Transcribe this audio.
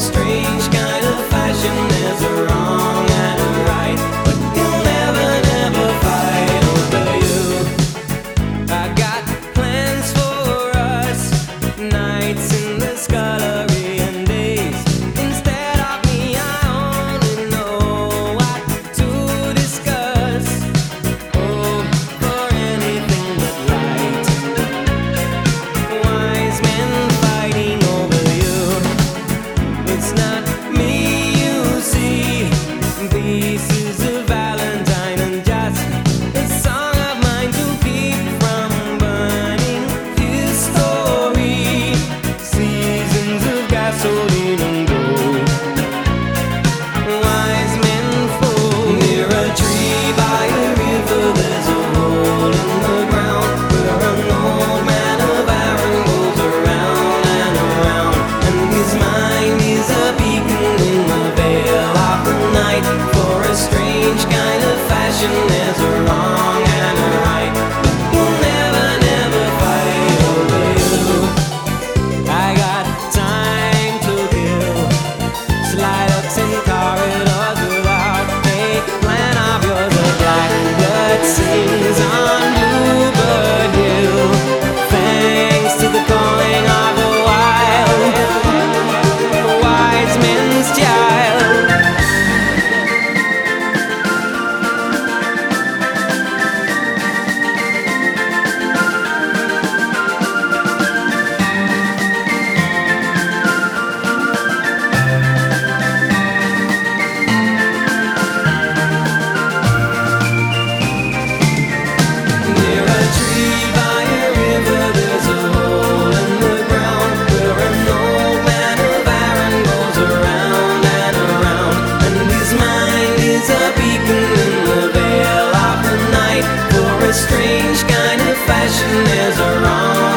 straight. Strange kind of fashion. is a wrong and